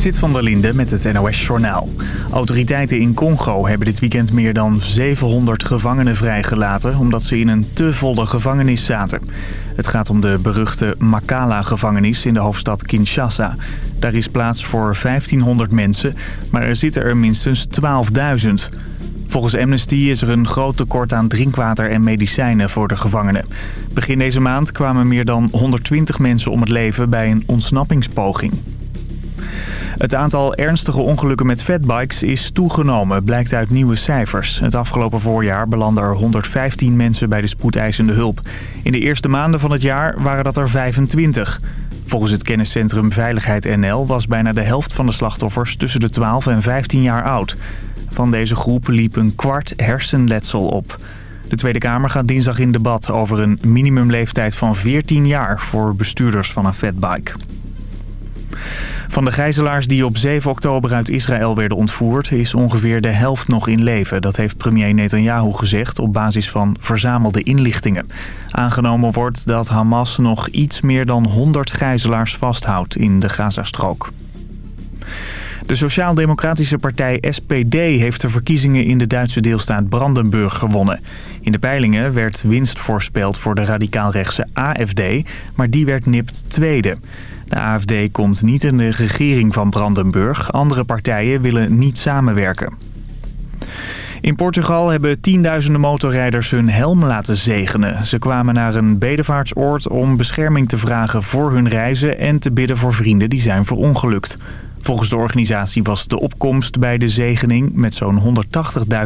Zit van der Linde met het NOS-journaal. Autoriteiten in Congo hebben dit weekend meer dan 700 gevangenen vrijgelaten... omdat ze in een te volle gevangenis zaten. Het gaat om de beruchte Makala-gevangenis in de hoofdstad Kinshasa. Daar is plaats voor 1500 mensen, maar er zitten er minstens 12.000. Volgens Amnesty is er een groot tekort aan drinkwater en medicijnen voor de gevangenen. Begin deze maand kwamen meer dan 120 mensen om het leven bij een ontsnappingspoging. Het aantal ernstige ongelukken met fatbikes is toegenomen, blijkt uit nieuwe cijfers. Het afgelopen voorjaar belanden er 115 mensen bij de spoedeisende hulp. In de eerste maanden van het jaar waren dat er 25. Volgens het kenniscentrum Veiligheid NL was bijna de helft van de slachtoffers tussen de 12 en 15 jaar oud. Van deze groep liep een kwart hersenletsel op. De Tweede Kamer gaat dinsdag in debat over een minimumleeftijd van 14 jaar voor bestuurders van een fatbike. Van de gijzelaars die op 7 oktober uit Israël werden ontvoerd... is ongeveer de helft nog in leven. Dat heeft premier Netanyahu gezegd op basis van verzamelde inlichtingen. Aangenomen wordt dat Hamas nog iets meer dan 100 gijzelaars vasthoudt in de Gazastrook. De Sociaal-Democratische partij SPD heeft de verkiezingen in de Duitse deelstaat Brandenburg gewonnen. In de peilingen werd winst voorspeld voor de radicaalrechtse AFD, maar die werd nipt tweede. De AFD komt niet in de regering van Brandenburg. Andere partijen willen niet samenwerken. In Portugal hebben tienduizenden motorrijders hun helm laten zegenen. Ze kwamen naar een bedevaartsoord om bescherming te vragen voor hun reizen... en te bidden voor vrienden die zijn verongelukt. Volgens de organisatie was de opkomst bij de zegening met zo'n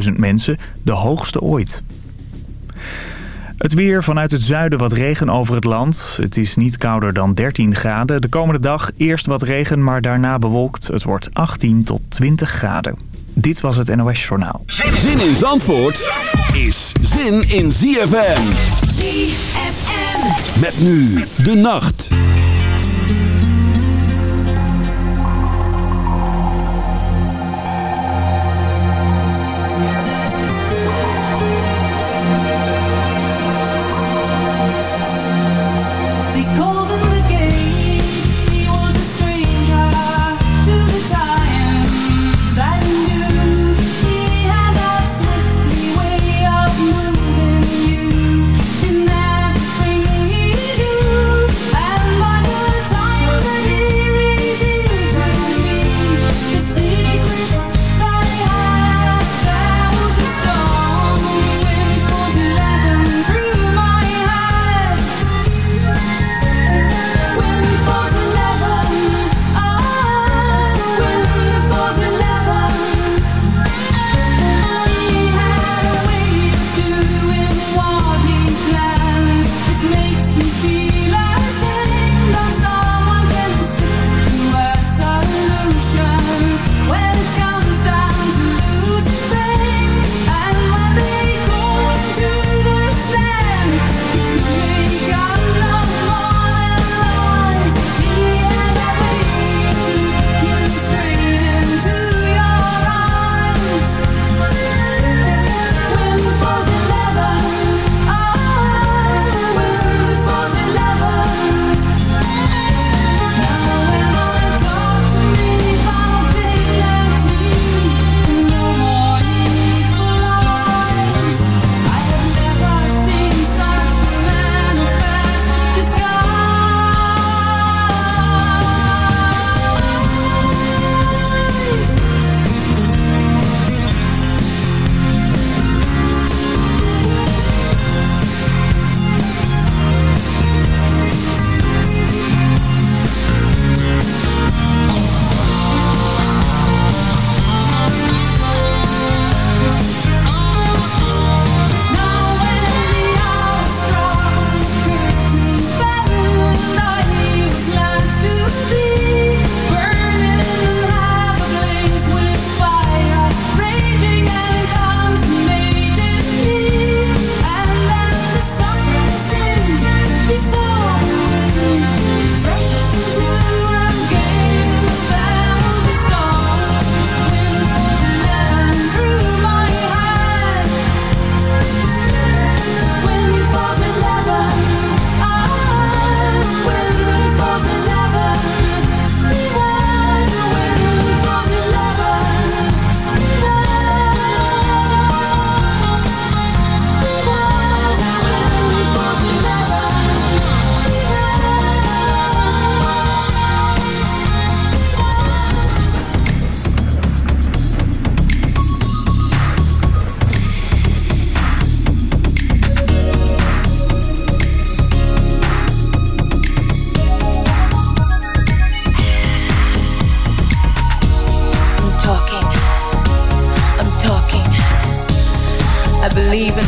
180.000 mensen de hoogste ooit. Het weer vanuit het zuiden wat regen over het land. Het is niet kouder dan 13 graden. De komende dag eerst wat regen, maar daarna bewolkt. Het wordt 18 tot 20 graden. Dit was het NOS Journaal. Zin in Zandvoort is zin in ZFM. ZFM. Met nu de nacht.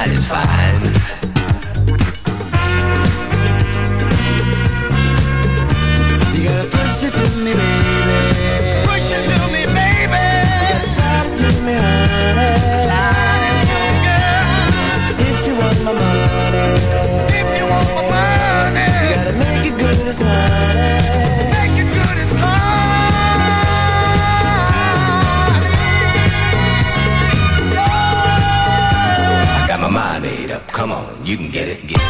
Tonight you can get it, get it.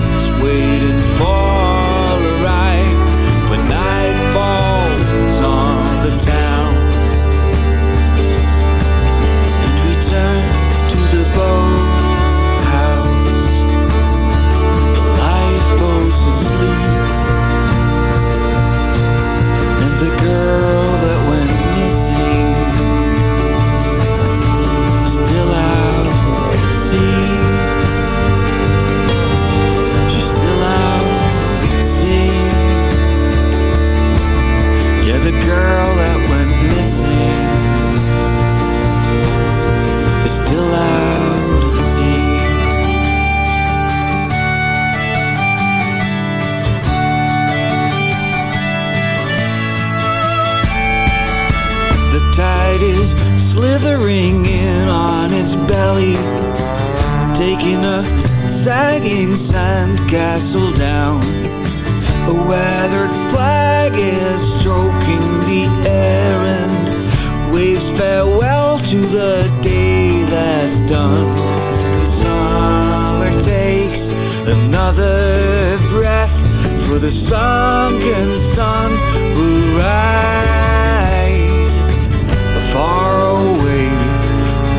waiting slithering in on its belly, taking a sagging sandcastle down. A weathered flag is stroking the air and waves farewell to the day done. Summer takes another breath, for the sunken sun will rise. Far away,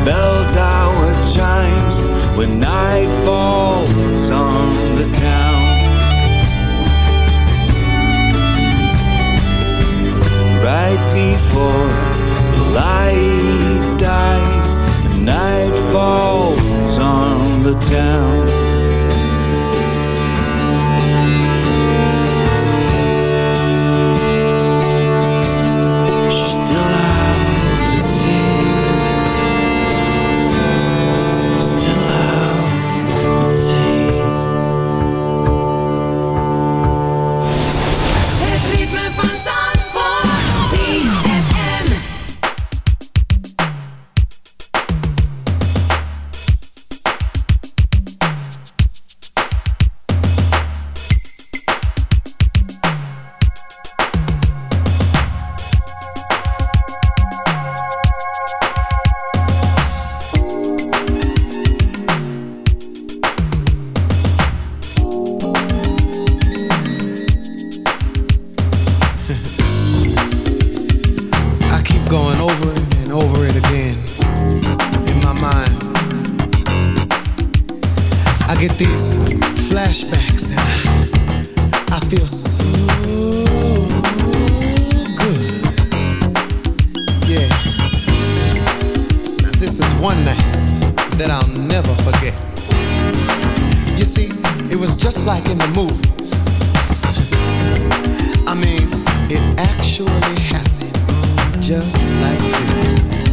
bell tower chimes when night falls on the town. right before the light the town. Like in the movies. I mean, it actually happened just like this.